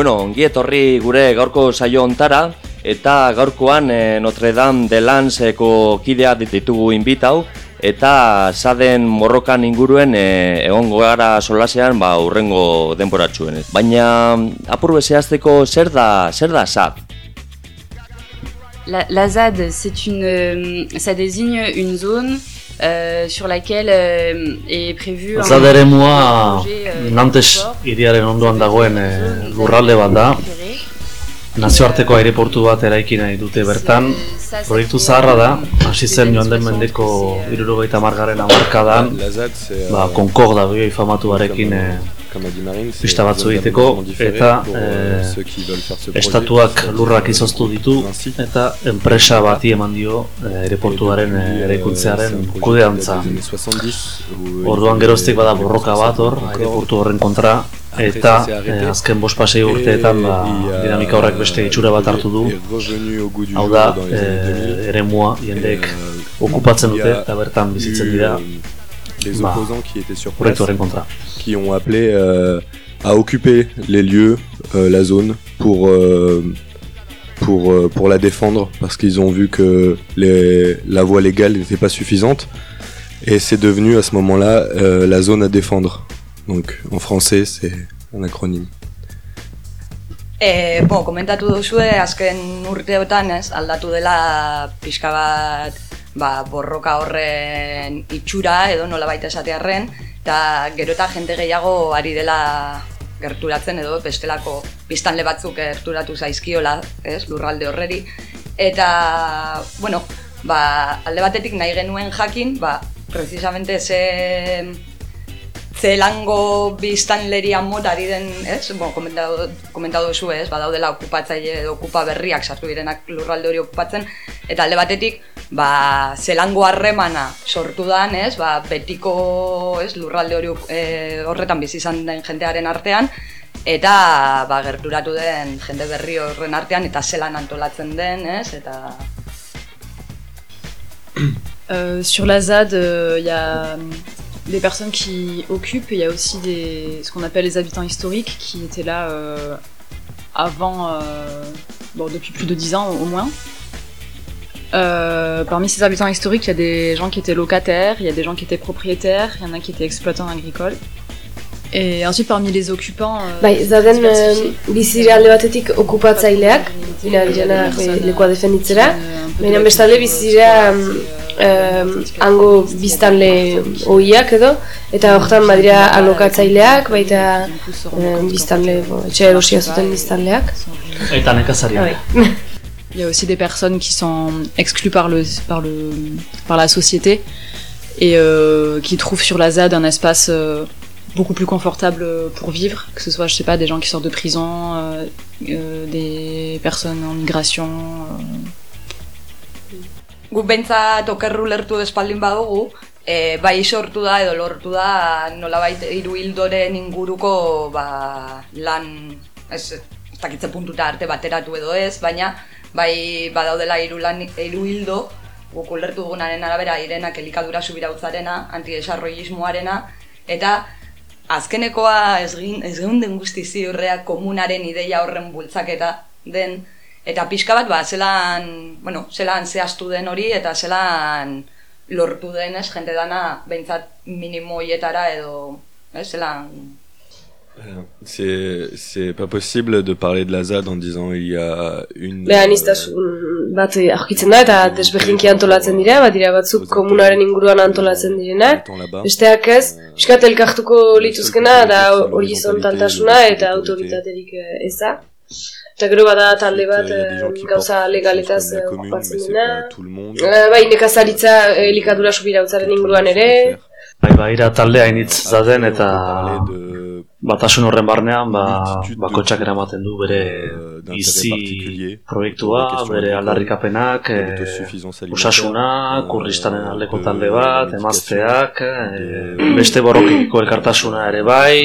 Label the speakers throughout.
Speaker 1: Bueno, ongi etorri gure gaurko saio ontara, eta gaurkoan e, Notre Dame de Lanseko kidea ditugu inbitau, eta zaden morrokan inguruen e, egon gara solasean ba, urrengo denboratxuen. Baina apur bezeazteko zer da, zer da zad?
Speaker 2: La, la ZAD, c'est une, euh, ça désigne une zone euh, sur laquelle euh, est prévu un,
Speaker 3: mua
Speaker 2: projet, euh,
Speaker 3: Nantes iriaren ondoan dagoen eh, lurralde bat da. Nazioarteko aireportu bat eraiki nahi dute bertan. Proiektu zaharra da, hasi zen joan den
Speaker 2: 60,
Speaker 3: mendeko irurogeita margaren amarkadan, ba,
Speaker 4: euh,
Speaker 3: Concorde avioi famatuarekin
Speaker 4: comme,
Speaker 3: pista egiteko, eta,
Speaker 4: projet.
Speaker 3: estatuak lurrak izoztu ditu eta enpresa bati eman dio eh, aireportuaren eh,
Speaker 4: euh,
Speaker 3: eraikuntzearen kudeantza.
Speaker 4: qui date des années 70, où,
Speaker 3: Orduan geroztik bada borroka bat hor, aireportu horren kontra, eta eh, azken bost pasei
Speaker 4: Et
Speaker 3: urteetan ba, dinamika horrek beste itxura bat hartu du. Hau da,
Speaker 4: dans les années 2000.
Speaker 3: eh, eremua
Speaker 4: Et,
Speaker 3: jendeek
Speaker 4: euh,
Speaker 3: okupatzen dute eta bertan bizitzen dira
Speaker 4: les
Speaker 3: bah,
Speaker 4: opposants qui étaient sur place qui ont appelé euh, à occuper les lieux, euh, la zone, pour, euh, pour, euh, pour la défendre, parce qu'ils ont vu que les, la voie légale n'était pas suffisante. Et c'est devenu à ce moment-là euh, la zone à défendre. Donc en français, c'est un acronyme.
Speaker 5: E, bo, komentatu duzue, azken urteotan, ez, aldatu dela pixka bat ba, borroka horren itxura edo nola baita esatearren, eta gero eta jente gehiago ari dela gerturatzen edo bestelako biztanle batzuk gerturatu zaizkiola, ez, lurralde horreri. Eta, bueno, ba, alde batetik nahi genuen jakin, ba, precisamente ze zelango biztanleria mota ari den, ez? Bueno, komentatu, komentatu duzu, ez? Badaudela okupatzaile edo okupa berriak sartu direnak lurralde hori okupatzen eta alde batetik, ba, zelango harremana sortu dan, ez? Ba, betiko, ez, lurralde hori e, horretan bizi izan den jendearen artean eta ba, gerturatu den jende berri horren artean eta zelan antolatzen den, ez? Eta
Speaker 6: Euh, sur la ZAD, il y a des personnes qui occupent, il y a aussi ce qu'on appelle les habitants historiques qui étaient là euh, avant, euh, depuis plus de 10 ans au moins. Euh, parmi ces habitants historiques, il y a des gens qui étaient locataires, il y a des gens qui étaient propriétaires, il y en a qui étaient exploitants agricoles. Et ensuite, parmi les occupants... euh,
Speaker 7: Bai, bizira alde batetik okupatzaileak, dira direnak lekua defenditzera, baina bestalde bizira hango biztanle ohiak edo, eta hortan badira alokatzaileak, baita biztanle, bo, etxe erosia zuten biztanleak.
Speaker 3: Eta nekazaria.
Speaker 7: Bai.
Speaker 6: Il y a aussi des personnes qui sont exclues par, le, par, le, par la société et euh, qui trouvent sur la ZAD un espace euh, beaucoup plus confortable pour vivre, que ce soit, je sais pas, des gens qui sortent de prison, euh, euh, des personnes en migration. euh.
Speaker 5: guk behintzat okerru lertu espaldin badugu, e, bai sortu da edo lortu da nolabait hiru hildoren inguruko ba, lan ez, ez dakitze puntuta arte bateratu edo ez, baina bai badaudela hiru lan hiru hildo guk ulertu dugunaren arabera irenak elikadura subirautzarena, antidesarrollismoarena, eta azkenekoa ez, geunden guzti ziurrea komunaren ideia horren bultzaketa den, eta pixka bat, ba, zelan, bueno, zelan zehaztu den hori, eta zelan lortu den, ez, jente dana, behintzat minimoietara edo, ez, zelan...
Speaker 4: Euh, C'est c'est pas possible de parler de la ZAD en disant il y a une.
Speaker 7: Beha aniztasun bat eh, aurkitzen da, eta desberdinki antolatzen dira, bat dira batzuk komunaren inguruan antolatzen direnak. Besteak ez, piskat elkartuko lituzkena da horizontaltasuna eta autoritaterik eh, ez da. Eta gero bada talde bat eh, gauza legaletaz okupatzen dena. Bai, nekazaritza elikadura subirautzaren inguruan ere.
Speaker 3: Bai, baira talde hainitz zaden
Speaker 4: Après, on
Speaker 3: eta batasun horren barnean ba, bakotxak eramaten du bere
Speaker 4: d'intérêts
Speaker 3: bizi proiektua, bere aldarrikapenak,
Speaker 4: de
Speaker 3: eh, osasuna, kurristanen aldeko
Speaker 4: de
Speaker 3: talde bat, emazteak, eh, beste borrokiko elkartasuna ere bai,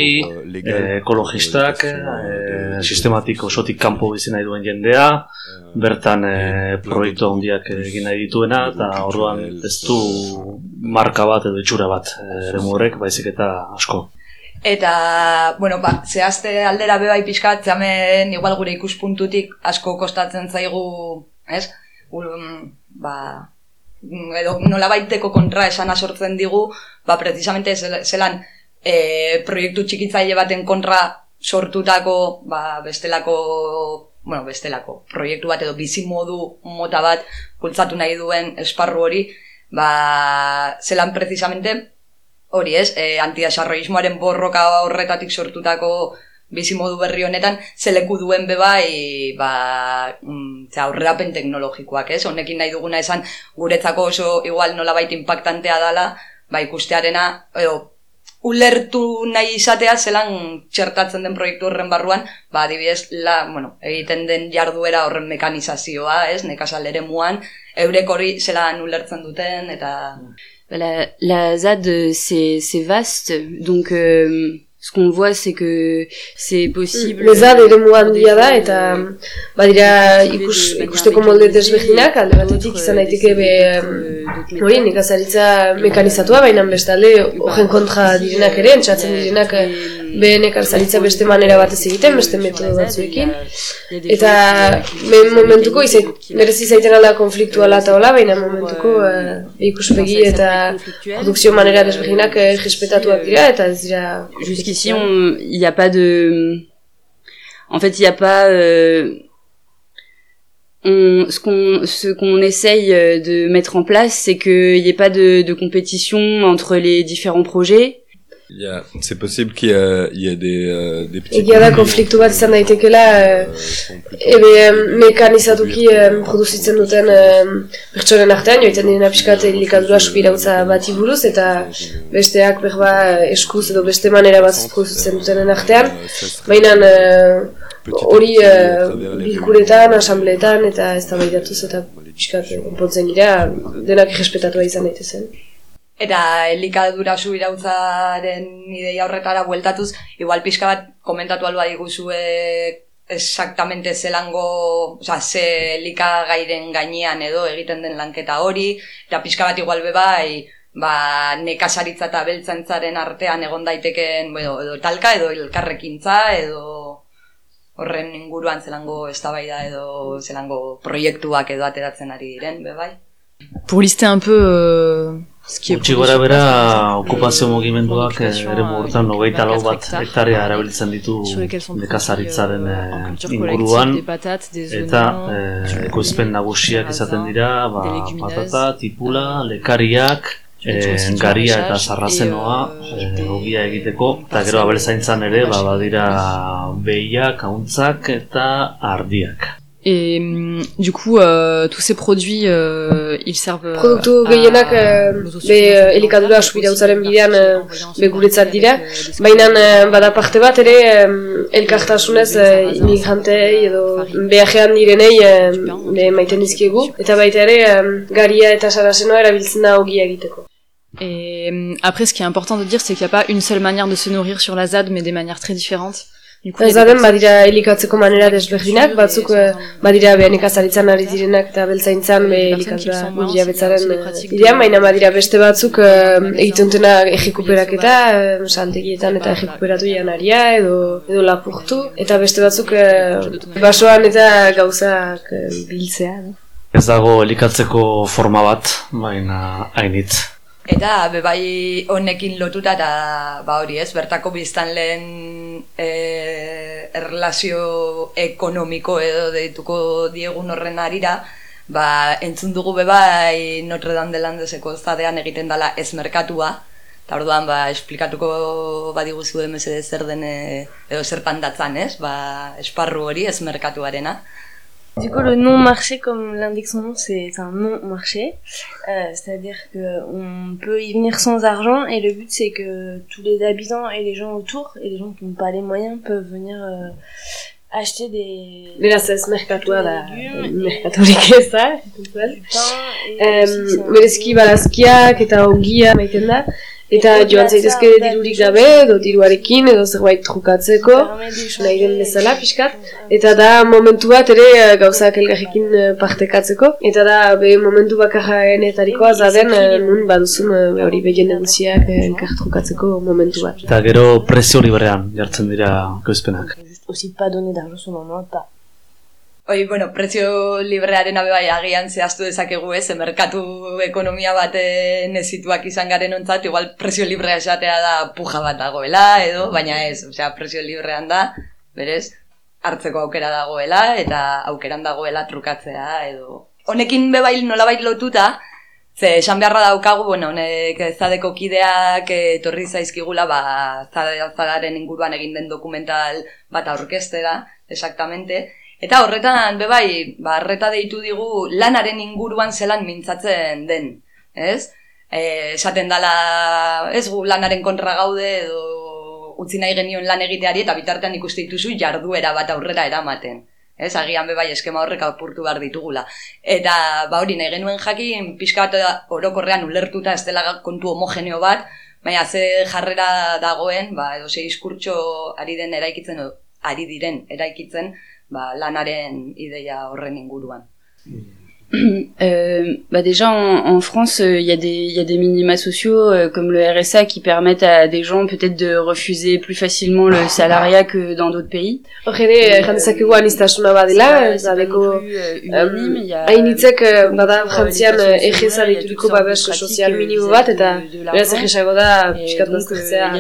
Speaker 3: eh, ekologistak, eh, sistematik osotik kanpo bizi nahi duen jendea, bertan eh, proiektu handiak egin nahi dituena, eta orduan ez du marka bat edo itxura bat eh, eremu horrek, baizik eta asko.
Speaker 5: Eta, bueno, ba, zehazte aldera bebai pixkat, zehamen igual gure ikuspuntutik asko kostatzen zaigu, ez? Um, ba, edo nola baiteko kontra esana sortzen digu, ba, precisamente zelan e, proiektu txikitzaile baten kontra sortutako, ba, bestelako, bueno, bestelako, proiektu bat edo bizimodu mota bat bultzatu nahi duen esparru hori, ba, zelan precisamente hori ez, e, antiasarroismoaren borroka horretatik sortutako bizimodu berri honetan, zeleku duen bebai, ba, mm, aurrerapen teknologikoak, ez? Honekin nahi duguna esan, guretzako oso igual nolabait impactantea dala, ba, ikustearena, edo, ulertu nahi izatea zelan txertatzen den proiektu horren barruan, ba, adibidez, la, bueno, egiten den jarduera horren mekanizazioa, ez? Nekazal ere muan, eurek hori zelan ulertzen duten, eta...
Speaker 2: La, la ZAD, c'est vaste, donc euh, ce qu'on voit c'est que c'est possible
Speaker 7: Le ZAD ere handia da eta badira ikus, ikusteko molde desberdinak alde batetik izan daiteke be hori nekazaritza mekanizatua baina bestalde horren kontra direnak ere entzatzen direnak be nekazaritza beste manera batez egiten beste metodo batzuekin eta ben momentuko izait, merezi zaiten ala konfliktuala eta hola baina momentuko uh, ikuspegi eta produkzio manera desberdinak uh, respetatuak dira eta ez dira
Speaker 2: ici, il n'y a pas de... En fait, il n'y a pas... Euh, on, ce qu'on ce qu'on essaye euh, de mettre en place, c'est qu'il n'y ait pas de, de compétition entre les différents projets.
Speaker 4: C'est possible qu'il y, y ait des, euh, des petits...
Speaker 7: Egia da konfliktu bat izan daitekela, uh, ebe um, mekanizatuki um, produzitzen duten um, pertsonen artean, joiten direna pixkat helikadura supirautza bati buruz, eta besteak berba eskuz edo beste manera bat produzitzen dutenen artean. Baina hori uh, bilkuretan, asambleetan, eta ez da behidatu eta pixkat onpontzen gira, denak irrespetatua izan daitezen.
Speaker 5: Eta elikadura subirautzaren ideia horretara bueltatuz, igual pixka bat komentatu alba diguzue exactamente zelango, oza, ze elikagairen gainean edo egiten den lanketa hori, eta pixka bat igual bebai, ba, nekasaritza eta beltzantzaren artean egon daiteken, edo, edo talka, edo elkarrekintza, edo horren inguruan zelango eztabaida edo zelango proiektuak edo ateratzen ari diren, bebai.
Speaker 6: Pour lister un peu euh,
Speaker 3: Gutxi gora bera, okupazio mugimenduak eh, ere mugurtan nogeita lau bat hektarea erabiltzen ditu nekazaritzaren eh, inguruan eta eh, ekoizpen nagusiak izaten dira ba, patata, tipula, lekariak, garia eta sarrazenoa ogia egiteko eta gero abelzaintzan ere ba, badira behiak, hauntzak eta ardiak.
Speaker 6: Et mm, du coup, euh, tous ces produits, euh, ils servent
Speaker 7: Produktu gehienak be elikadura subirautzaren bidean be guretzat dira. Baina bada parte bat ere elkartasunez imigrantei edo behajean direnei be maiten dizkiegu. Eta baita ere garia eta sarasenoa erabiltzen da ogia egiteko.
Speaker 6: Et après, ce qui est important de dire, c'est qu'il n'y a pas une seule manière de se nourrir sur la ZAD, mais des manières très différentes.
Speaker 7: Ez da badira elikatzeko manera desberdinak, batzuk eh, badira behan ikazaritzan ari direnak eta beltzaintzan be elikatzea mundia betzaren dira, baina badira beste batzuk uh, egiten dutena egikuperaketa, uh, saltegietan eta egikuperatu janaria edo, edo lapurtu, eta beste batzuk basoan eta gauzak biltzea.
Speaker 3: Ez dago elikatzeko forma bat, baina hainitz.
Speaker 5: Eta bebai honekin lotuta eta ba hori ez, bertako biztan lehen e, erlazio ekonomiko edo deituko diegun horren arira, ba entzun dugu bebai Notre Dame de Landeseko zadean egiten dela ez merkatua, eta orduan ba esplikatuko badiguzu emese zer den edo zertan datzan ez, ba esparru hori ez merkatuarena.
Speaker 8: Du coup, le non-marché, comme l'indique son nom, c'est un non-marché. Euh, C'est-à-dire qu'on peut y venir sans argent et le but c'est que tous les habitants et les gens autour, et les gens qui n'ont pas les moyens, peuvent venir euh, acheter des...
Speaker 7: Beraz ez merkatua da, merkaturik ez da, berezki balazkiak eta ogia maiten da, Eta joan zaitezke dirurik gabe, edo diruarekin, edo zerbait trukatzeko, nahi den bezala pixkat. Eta da momentu bat ere eh, gauzak elgarrekin eh, partekatzeko. Eta da be momentu bakarraen etarikoa zaden, eh, nun baduzun hori behien eduziak elkar trukatzeko momentu bat.
Speaker 3: Eta gero presio librean jartzen dira goizpenak.
Speaker 8: Aussi pas donner d'argent sur moment, pas.
Speaker 5: Oi, bueno, prezio librearen abe bai agian zehaztu dezakegu ez, merkatu ekonomia bat nezituak izan garen ontzat, igual prezio librea esatea da puja bat dagoela, edo, baina ez, osea, prezio librean da, berez, hartzeko aukera dagoela, eta aukeran dagoela trukatzea, edo... Honekin bebail nolabait lotuta, ze esan beharra daukagu, bueno, honek zadeko kideak etorri zaizkigula, ba, zadaren inguruan egin den dokumental bat aurkeste da, exactamente, Eta horretan, bebai, ba, arreta deitu digu lanaren inguruan zelan mintzatzen den, ez? E, esaten dala, ez gu lanaren kontra gaude edo utzi nahi genion lan egiteari eta bitartean ikuste dituzu jarduera bat aurrera eramaten. Ez, agian bebai eskema horrek apurtu behar ditugula. Eta, ba hori, nahi genuen jakin, pixka bat orokorrean ulertuta ez dela kontu homogeneo bat, baina ze jarrera dagoen, ba, edo ze diskurtso ari den eraikitzen, ari diren eraikitzen, ba, lanaren ideia horren inguruan.
Speaker 2: Euh, bah déjà en, en France, il euh, y a des il y a des minima sociaux euh, comme le RSA qui permettent à des gens peut-être de refuser plus facilement le salariat que dans d'autres pays.
Speaker 7: Horre jantzakegu anistasuna badela, zabeko hainitzek bada frantzian egeza dituriko babes sozial minimo bat eta beraz egesago da piskat baztertzea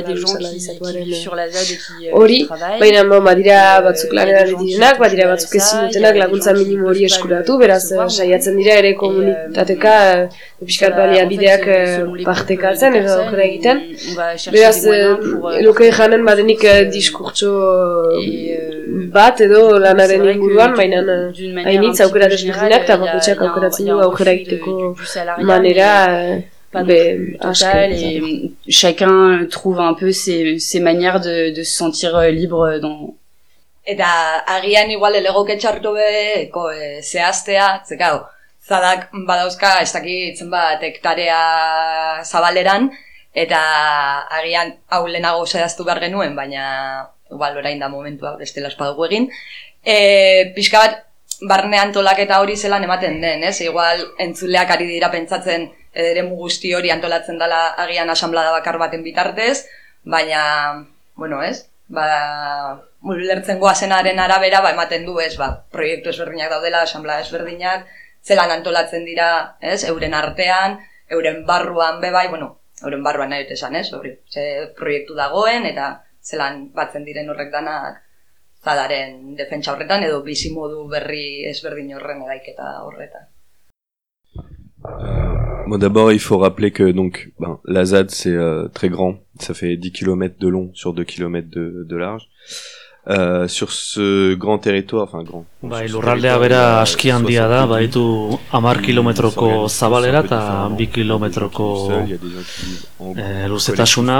Speaker 7: hori, baina badira batzuk lanera direnak, badira batzuk ezin dutenak laguntza minimo hori eskuratu, beraz saiatzen saiatzen dira ere komunitateka pixkat bideak uh, partekatzen edo egiten. Beraz, luke janen badenik uh, diskurtso bat edo lanaren inguruan, baina hainitz aukera desberdinak eta aukeratzen du aukera egiteko manera
Speaker 2: et chacun trouve un peu ses, ses manières de, de se sentir libre dans,
Speaker 5: Eta agian igual elegoke txartu beko e, zehaztea, zekau, zadak badauzka ez dakit zenbat hektarea zabaleran eta agian hau lehenago zehaztu behar genuen, baina igual orain da momentua beste laspadugu egin. E, pixka bat barne antolaketa hori zelan ematen den, ez? Igual entzuleak ari dira pentsatzen ere guzti hori antolatzen dela agian asamblada bakar baten bitartez, baina, bueno, ez? Ba, lertzen goazenaren arabera, ba, ematen du, ez? Ba, proiektu ezberdinak daudela, asamblada ezberdinak, zelan antolatzen dira, ez, euren artean, euren barruan bebai, bueno, euren barruan nahi esan, ez, hori, ze proiektu dagoen, eta zelan batzen diren horrek danak zadaren defentsa horretan, edo bizi modu berri ezberdin horren edaiketa horretan.
Speaker 4: Euh, bon, d'abord, il faut rappeler que donc, ben, la ZAD, c'est euh, très grand. Ça fait 10 km de long sur 2 km de, de large. Uh, sur ce grand territoire, enfin grand.
Speaker 3: Bai, lurraldea bera aski handia da, baitu 10 kilometroko zabalera eta 2 kilometroko eh, luzetasuna.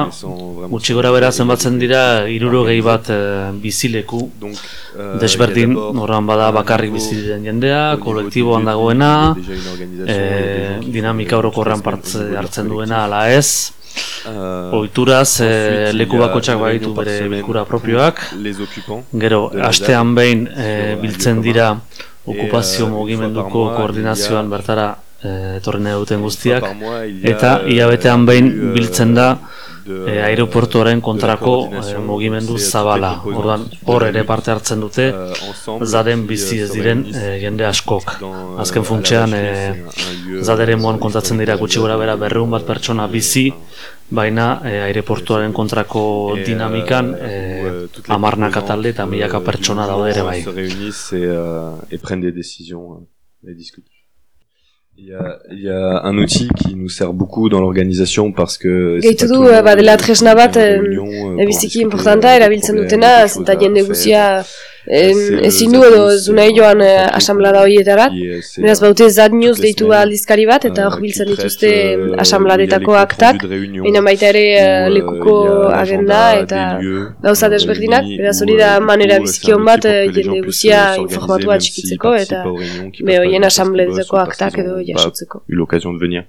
Speaker 3: Gutxi gora bera zenbatzen dira iruro gehi bat eh, bizileku euh, desberdin, norran bada bakarrik bizitzen jendea, kolektiboan dagoena, eh, dinamika orokorran parte hartzen duena ala ez. Uh, Oituraz, eh, leku bakotxak baditu bere bilkura propioak. Gero, astean behin eh, biltzen dira okupazio mugimenduko koordinazioan bertara eh, etorri duten guztiak. Eta, iabetean behin biltzen da e, aeroportuaren kontrako e, mugimendu zabala. Ordan hor ere parte hartzen dute zaden bizi ez diren e, jende askok. Azken funtsean e, zadere moan kontatzen dira gutxi gora bera berreun bat pertsona bizi, baina e, aireportuaren kontrako dinamikan e, amarnak atalde eta milaka pertsona daude ere bai.
Speaker 4: Il y, a, il y a un outil qui nous sert beaucoup dans l'organisation parce que
Speaker 7: Gaitu du badela tresna bat biziki importanta erabiltzen dutena zenta jende guzia ezin du edo zunai joan eh, asamblada horietarat. Beraz baute Zad News deitu aldizkari bat eta hor biltzen dituzte asambladetako aktak. Baina baita ere eh, lekuko agenda eta gauza desberdinak. Beraz hori da manera bizikion bat eh, jende guzia informatua txikitzeko eta behoien asambladetako aktak edo jasotzeko.
Speaker 4: Eu l'occasion de venir.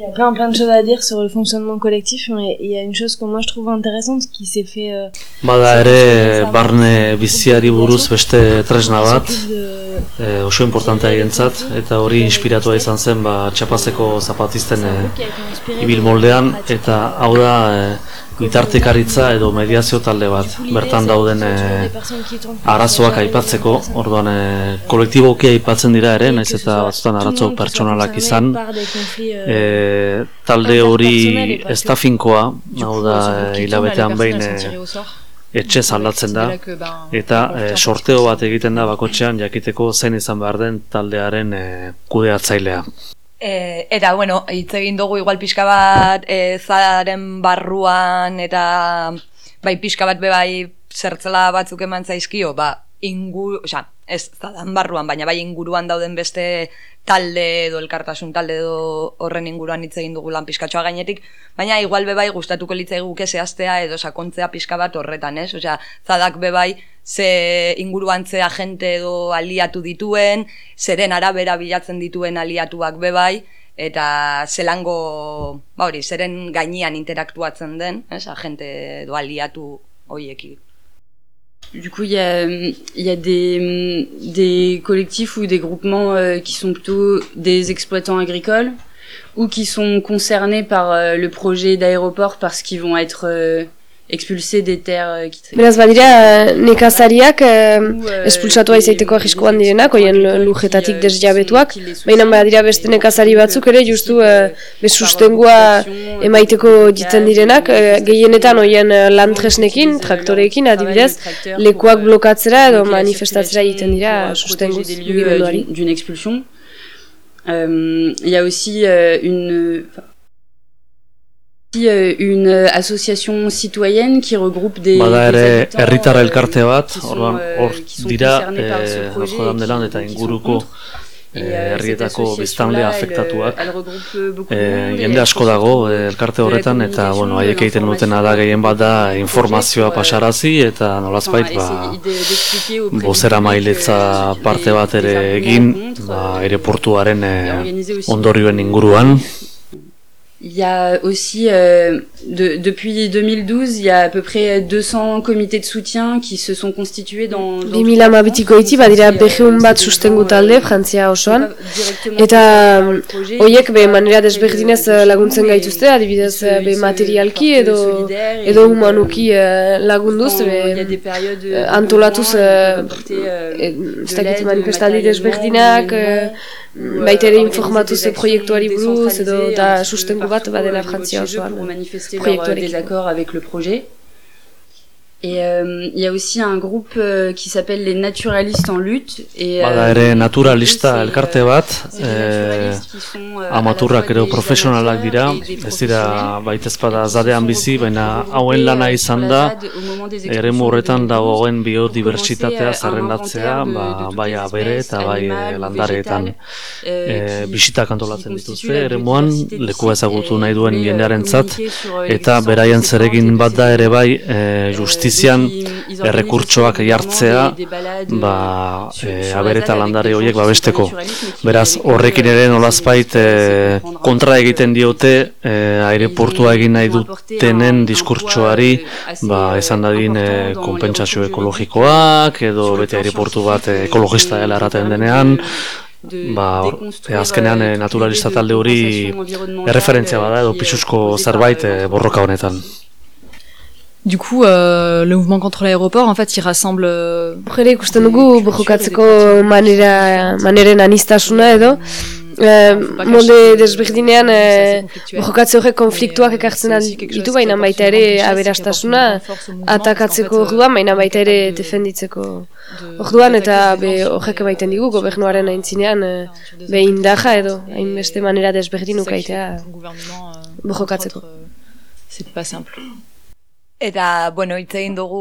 Speaker 8: Il y a plein plein de choses à dire sur le fonctionnement collectif, mais il y a une chose que moi je trouve intéressante qui s'est fait. Euh,
Speaker 3: Bada ere barne biziari buruz beste tresna bat, eh, oso importantea egentzat, eta hori inspiratua izan zen ba, txapazeko zapatisten eh, ibil moldean, eta hau da eh, bitartekaritza edo mediazio talde bat bertan dauden e, arazoak aipatzeko. Orduan e, kolektiboki aipatzen dira ere naiz eta batzutan arazo pertsonalak izan. E, talde hori ez da finkoa. Hau da hilabetean behin e, etxe zaldatzen da. Eta e, sorteo bat egiten da bakotxean jakiteko zein izan behar den taldearen e, kudeatzailea
Speaker 5: E, eta, bueno, hitz egin dugu igual pixka bat e, zaren barruan eta bai pixka bat bebai zertzela batzuk eman zaizkio, ba, ingu, oza, ez zadan barruan, baina bai inguruan dauden beste talde edo elkartasun talde edo horren inguruan hitz egin dugu lan pixkatxoa gainetik, baina igual bebai gustatuko litzai guke zehaztea edo sakontzea pixka bat horretan, ez? Osea, zadak bebai ze inguruantzea jente edo aliatu dituen, zeren arabera bilatzen dituen aliatuak bebai, eta zelango, ba hori, zeren gainean interaktuatzen den, ez, agente edo aliatu hoieki.
Speaker 2: Du coup, il y a, des collectifs ou des groupements euh, qui sont plutôt des exploitants agricoles ou qui sont concernés par euh, le projet d'aéroport parce qu'ils vont être euh, expulsé des terres euh, qui
Speaker 7: Beraz badira nekazariak eh, espulsatua izaiteko arriskoan direnak, hoien lujetatik euh, desjabetuak, baina badira beste nekazari batzuk ere justu eh, besustengua emaiteko ditzen direnak, eh, gehienetan hoien lantresnekin, traktoreekin adibidez, lekuak blokatzera edo manifestatzera egiten dira mugimenduari.
Speaker 2: D'une expulsion. Euh, il y a aussi euh, une... Euh, une association citoyenne qui regroupe des,
Speaker 3: Bada ere herritar elkarte bat, orduan euh, hor dira eh, delan eta inguruko eh, euh, herrietako biztanle afektatuak. Eh, jende asko dago elkarte horretan eta bueno, haiek egiten dutena da gehien bat da informazioa pasarazi eta nolazbait ba, bozera mailetza parte bat ere egin ba, aireportuaren eh, ondorioen inguruan.
Speaker 2: Il y a aussi, euh, de, depuis 2012, il y a à peu près 200 comités de soutien qui se sont constitués dans... dans
Speaker 7: 2012 iti badira behun bat sustengu talde Frantzia osoan, eta horiek be manera desberdinez laguntzen gaituzte, adibidez be materialki edo, edo humanuki lagunduz, be antolatuz ez dakit manifestaldi desberdinak, baita ere informatu ze proiektuari buruz edo da sustengu bat badela osoan
Speaker 2: proiektuarekin. désaccord avec le projet. Et euh, il y a aussi un groupe euh, qui s'appelle les naturalistes en lutte. Et,
Speaker 3: euh, Bada ere naturalista elkarte bat, eh, amaturrak ere profesionalak dira, ez dira baita ezpada zadean bizi, baina hauen lana izan da, ere horretan dagoen biodibertsitatea zerrendatzea, ba, bai abere eta bai landareetan e, bisitak antolatzen dituzte, ere moan, leku ezagutu nahi duen jendearen zat, eta beraien zeregin bat da ere bai e, justi justizian errekurtsoak jartzea ba, e, abereta landare horiek babesteko. Beraz, horrekin ere nolazpait e, kontra egiten diote e, aireportua egin nahi dutenen diskurtsoari ba, esan dadin e, konpentsazio ekologikoak edo bete aireportu bat ekologista dela eraten denean ba, e, azkenean e, naturalista talde hori erreferentzia bada edo pisuzko zerbait e, borroka honetan.
Speaker 6: Du coup, euh, le mouvement contre l'aéroport, en fait, il rassemble...
Speaker 7: Bukere ikusten dugu, borrokatzeko manera, maneren anistasuna edo, eh, molde desberdinean eh, borrokatze horrek konfliktuak ekartzen ditu, baina baita ere aberastasuna, atakatzeko orduan, baina baita ere defenditzeko. orduan, eta be horrek baiten digu, gobernuaren aintzinean, be indaja edo, hainbeste manera desberdinuk aitea borrokatzeko.
Speaker 6: C'est pas simple.
Speaker 5: Eta, bueno, hitz egin dugu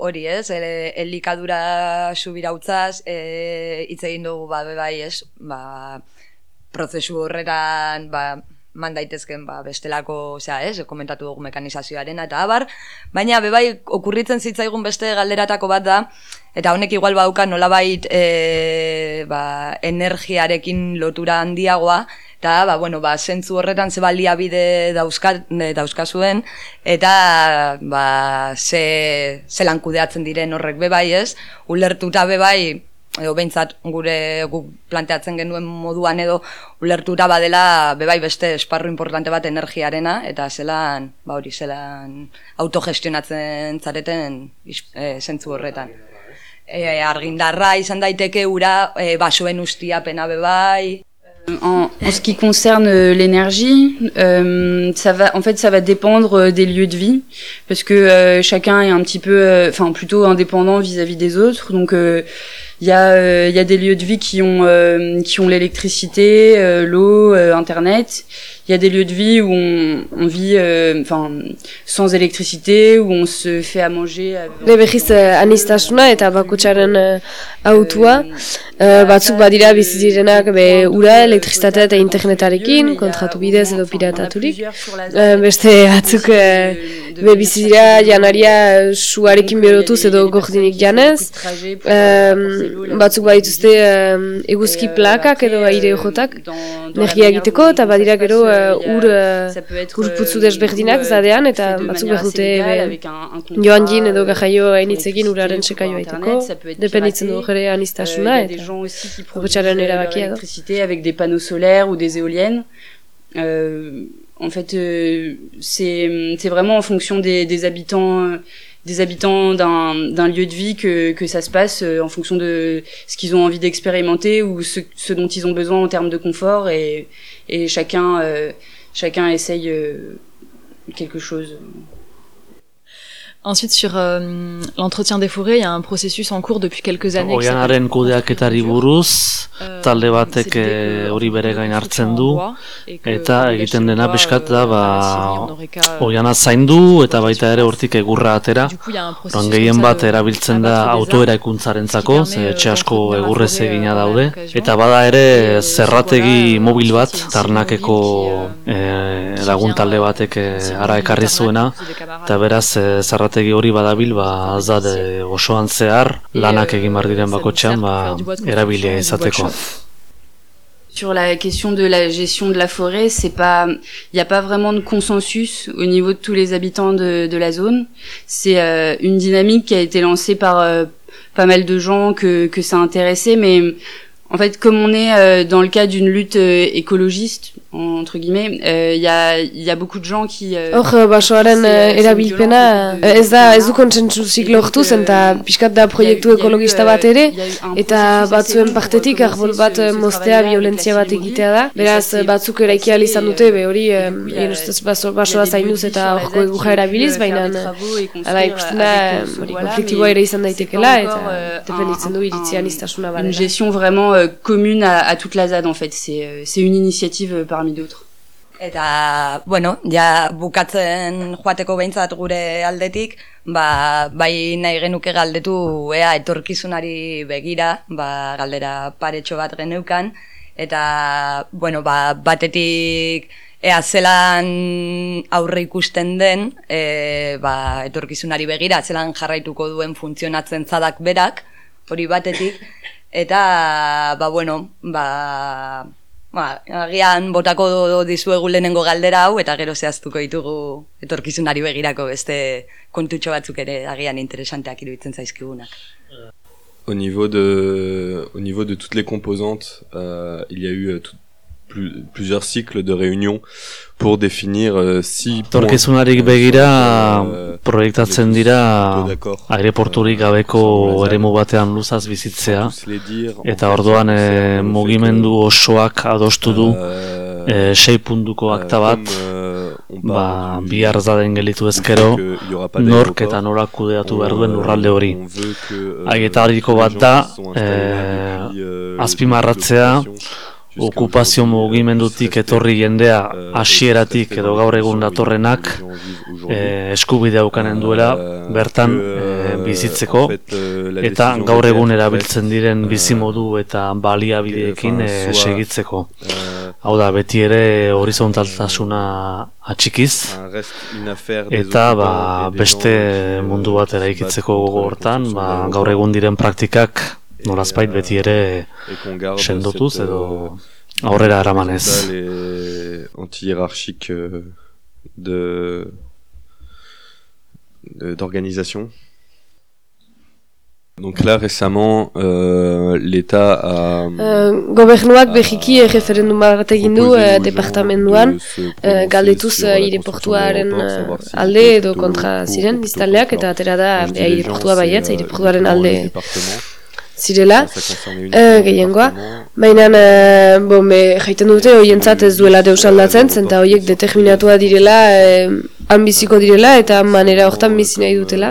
Speaker 5: hori, ez? E, elikadura subirautzaz, e, hitz egin dugu, ba, bai, ez? Ba, prozesu horretan, ba, man daitezken, ba, bestelako, osea, ez? Komentatu dugu mekanizazioaren eta abar. Baina, bebai, okurritzen zitzaigun beste galderatako bat da, eta honek igual bauka nolabait e, ba, energiarekin lotura handiagoa, Eta, ba, bueno, ba, zentzu horretan ze baliabide dauzka, dauzkazuen, eta, ba, ze, ze lankudeatzen diren horrek bebai ez, ulertuta bebai, edo behintzat gure guk planteatzen genuen moduan edo ulertuta badela bebai beste esparru importante bat energiarena eta zelan, ba hori, zelan autogestionatzen zareten e, zentzu horretan. E, argindarra izan daiteke ura e, basoen ustiapena bebai,
Speaker 2: En, en, ce qui concerne euh, l'énergie, euh, ça va, en fait, ça va dépendre euh, des lieux de vie, parce que euh, chacun est un petit peu, euh, enfin, plutôt indépendant vis-à-vis -vis des autres. Donc, il y a, il y a des lieux de vie qui ont, qui ont l'électricité, l'eau, internet. Il y a des lieux de vie où on, on vit, enfin, sans électricité, où on se fait à manger.
Speaker 7: Avec... anistasuna eta bakutxaren autua, batzuk badira bizi direnak be ura elektrizitatea eta internetarekin, kontratu bidez edo pirataturik. Beste batzuk be bizi dira janaria suarekin berotuz edo gordinik janez. Batzuk badituzte eguzki plakak edo aire jotak energia egiteko eta badira gero uh, ur, uh, ur putzu desberdinak zadean eta batzuk behar dute joan edo gajaio uraren sekaio aiteko. Dependitzen du jere anistasuna eta hobetxaren erabakia
Speaker 2: Avec des panneaux solaires ou des éoliennes. Euh, en fait, euh, c'est vraiment en fonction des, des habitants, des habitants d'un lieu de vie que, ça se passe, euh, en fonction de ce qu'ils ont envie d'expérimenter ou ce, dont ils ont besoin en termes de confort, et, et chacun, euh, chacun essaye euh, quelque chose.
Speaker 6: Ensuite, sur euh, l'entretien des forêts, il y a un processus en cours depuis quelques années.
Speaker 3: Oianaren kudeaketari buruz, euh, talde batek eh, hori bere gain hartzen du, eta egiten dena pixkat da, ba, oiana zaindu, eta baita ere hortik egurra atera. Oran gehien bat erabiltzen da autoera ikuntzaren zako, ze etxe asko egurrez egina daude. Eta bada ere zerrategi mobil bat, tarnakeko eh, lagun talde batek eh, ara ekarri zuena, eta beraz zerrategi zerrategi hori badabil, ba, azade osoan zehar, lanak egin bar diren bakotxean, ba, erabilia izateko.
Speaker 2: Sur la question de la gestion de la forêt, c'est pas, il n'y a pas vraiment de consensus au niveau de tous les habitants de, de la zone. C'est euh, une dynamique qui a été lancée par euh, pas mal de gens que, que ça intéressait, mais en fait, comme on est euh, dans le cas d'une lutte euh, écologiste, entre guillemets, euh, il y, a, y a beaucoup de gens qui...
Speaker 7: Hor, basoaren erabilpena, ez da, ez du kontsentsuzik lortu zen, eta pixkat da proiektu ekologista bat ere, eta batzuen partetik arbol bat moztea violentzia bat egitea da. Beraz, batzuk eraiki izan dute, be hori, egin ustez basoa zainuz eta horko eguja erabiliz, baina ala ikusten da, konfliktiboa ere izan daitekela, eta dependitzen du iritzian iztasuna
Speaker 2: Une gestion vraiment Euh, commune à, à, toute la ZAD en fait. C'est euh, c'est une initiative euh, parmi d'autres.
Speaker 5: Eta, bueno, ja bukatzen joateko behintzat gure aldetik, ba, bai nahi genuke galdetu ea etorkizunari begira, ba, galdera paretxo bat geneukan, eta, bueno, ba, batetik ea zelan aurre ikusten den, e, ba, etorkizunari begira, zelan jarraituko duen funtzionatzen zadak berak, hori batetik, Eta, ba, bueno, ba, ba, agian botako dizuegu lehenengo galdera hau, eta gero zehaztuko ditugu etorkizunari begirako beste kontutxo batzuk ere agian interesanteak iruditzen zaizkigunak.
Speaker 4: Au niveau de, au niveau de toutes les composantes, euh, il y a eu euh, tout, plus, plusieurs cycles de réunions pour définir euh, si
Speaker 3: Torkezunarik begira euh, proiektatzen dira aireporturik gabeko eremu batean luzaz bizitzea. Eta orduan e, mugimendu osoak adostu du e, sei puntuko akta bat. ba, bihar zaden gelitu ezkero nork eta norak kudeatu behar duen urralde hori. Aietariko bat da e, azpimarratzea okupazio mugimendutik etorri jendea hasieratik edo gaur egun datorrenak e, eskubide aukanen duela bertan e, bizitzeko. eta gaur egun erabiltzen diren bizimodu eta baliabideekin e, segitzeko. Hau da, beti ere horizontaltasuna atxikiz. Eta ba, beste mundu bat eraikitzeko gogo hortan ba, gaur egun diren praktikak nolazpait beti ere sendotuz edo aurrera eramanez.
Speaker 4: Anti-hiérarchique de d'organisation. Donc là, récemment, euh, l'État a...
Speaker 7: Uh, gobernuak behiki referendum bat egin du uh, departamentuan, uh, galdetuz aireportuaren alde edo kontra ziren biztaleak, eta atera da aireportua baietz, aireportuaren alde zirela, uh, gehiengoa. Baina, uh, bon, jaiten dute, hoientzat ez duela deus aldatzen, zenta horiek determinatua direla, ambiziko direla eta manera hortan bizi nahi dutela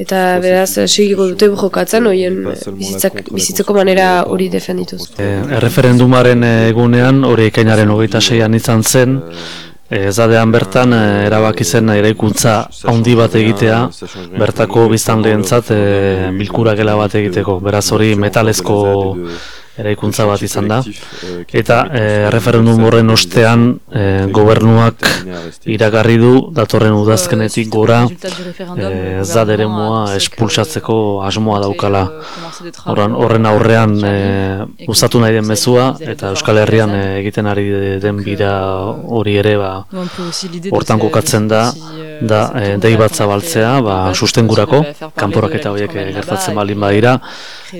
Speaker 7: eta beraz segiko dute jokatzen hoien bizitzeko manera hori defendituz.
Speaker 3: E, erreferendumaren egunean hori ekainaren hogeita seian izan zen e, zadean bertan e, erabaki zen eraikuntza handi bat egitea bertako biztan lehentzat e, bilkura gela bat egiteko. Beraz hori metalezko eraikuntza bat izan da eta e, referendum horren ostean e, gobernuak iragarri du datorren udazkenetik gora e, zadere mua espulsatzeko asmoa daukala horren, horren aurrean e, usatu nahi den mezua eta Euskal Herrian egiten ari den bira hori ere ba, hortan kokatzen da da e, dei bat zabaltzea ba, sustengurako kanporak eta horiek gertatzen balin badira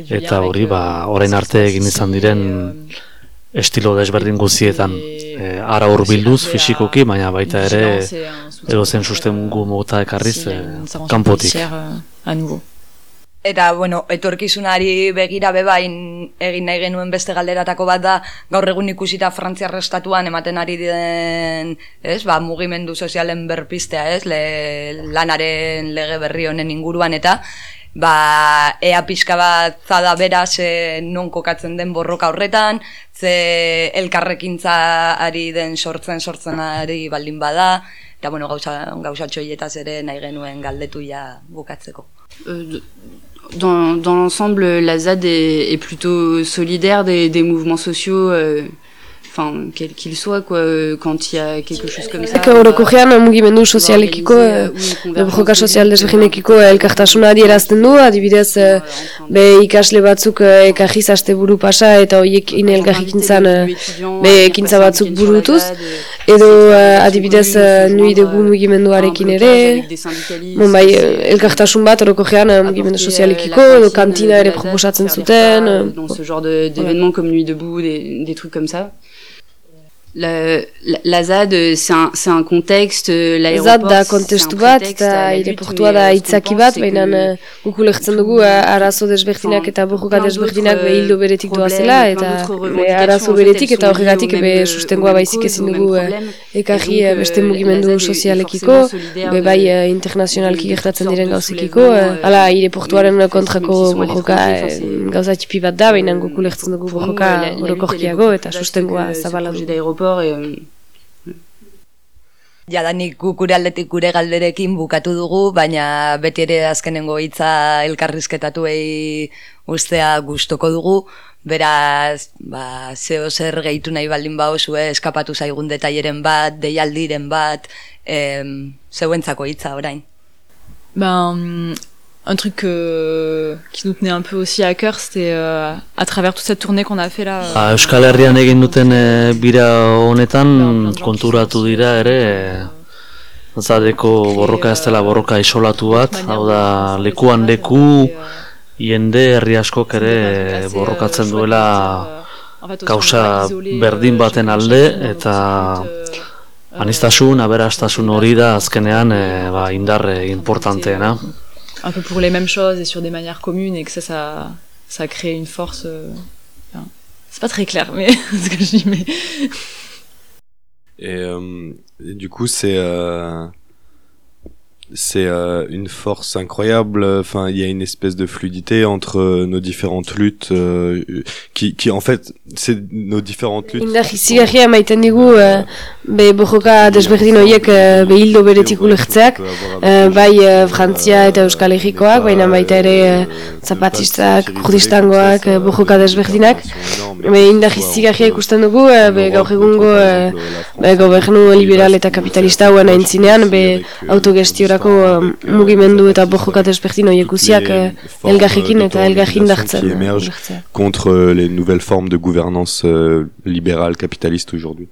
Speaker 3: eta hori ba, orain arte egin izan diren estilo desberdin guzietan e, ara hurbilduz fisikoki baina baita ere edo zen sustengu mota ekarriz e, kanpotik.
Speaker 5: Eta, bueno, etorkizunari begira bebain egin nahi genuen beste galderatako bat da, gaur egun ikusita Frantzia estatuan ematen ari den, ez, ba, mugimendu sozialen berpistea, ez, le, lanaren lege berri honen inguruan, eta ba, ea pixka bat zada bera ze non kokatzen den borroka horretan, ze elkarrekintza ari den sortzen sortzen ari baldin bada, eta bueno, gauza, gauza txoietaz ere nahi genuen galdetu ja bukatzeko.
Speaker 2: Euh, dans, dans l'ensemble, la ZAD est, est plutôt solidaire des, des mouvements sociaux euh, enfin quel qu'il soit quoi quand il y a quelque chose comme ça
Speaker 7: orokorrean mugimendu sozialekiko borroka sozial desberdinekiko elkartasuna adierazten du adibidez be ikasle batzuk ekarriz buru pasa eta horiek inelgarrikintzan be ekintza batzuk burutuz edo adibidez nui dugu mugimenduarekin ere bon, bai, elkartasun bat orokorrean mugimendu sozialekiko edo kantina ere proposatzen zuten
Speaker 2: dans ce genre d'événements comme nuit debout des, des trucs comme ça la, la, la ZAD, c'est un, un contexte, l'aéroport,
Speaker 7: da kontestu bat, eta aireportua da itzaki bat, baina guku lehtzen dugu arazo desberdinak eta burruka desberdinak behildo beretik doazela, eta be, arazo beretik eta horregatik be sustengoa baizik ezin dugu ekarri beste mugimendu sozialekiko, be bai internazionalki gertatzen diren gauzekiko, ala aireportuaren kontrako burruka gauza txipi bat da, baina guku lehtzen dugu burruka orokorkiago eta sustengoa zabala du
Speaker 2: et euh,
Speaker 5: Jadanik gure aldetik gure galderekin bukatu dugu, baina beti ere azkenengo hitza elkarrizketatu egi ustea gustoko dugu, beraz, ba, zeo zer gehitu nahi baldin ba osue, eskapatu zaigun detaileren bat, deialdiren bat, em, zeuentzako hitza orain.
Speaker 6: Ba, un truc euh, qui nous tenait un peu aussi à cœur, c'était euh, à travers toute cette tournée qu'on a fait là.
Speaker 3: Ba, Euskal Herrian egin duten e, bira honetan konturatu dira ere e, zadeko borroka ez dela borroka isolatu bat, hau da lekuan leku jende herri askok ere borrokatzen duela kausa berdin baten alde eta anistasun, aberastasun hori da azkenean e, ba, indarre importanteena.
Speaker 6: Un peu pour les mêmes choses et sur des manières communes et que ça, ça, ça crée une force. Euh, c'est pas très clair, mais ce que je dis.
Speaker 4: Et, euh, du coup, c'est. Euh c'est euh, une force incroyable. Enfin, il y a une espèce de fluidité entre euh, nos différentes luttes, euh, qui, qui en fait, c'est nos différentes luttes.
Speaker 7: Indarri maiten digu, uh, be bojoka desberdin horiek uh, behildo beretik ulertzeak, uh, bai uh, Frantzia eta Euskal Herrikoak, baina baita ere uh, zapatistak, kurdistangoak, uh, bojoka desberdinak. be indahizikagia ikusten dugu, e, be gaur egungo e, be gobernu liberal eta kapitalista hauen aintzinean, be autogestiorako mugimendu eta bojokat ezberdin horiek usiak elgajekin eta elgajin dartzen.
Speaker 4: Contre les nouvelles formes de gouvernance euh, libérale capitaliste aujourd'hui.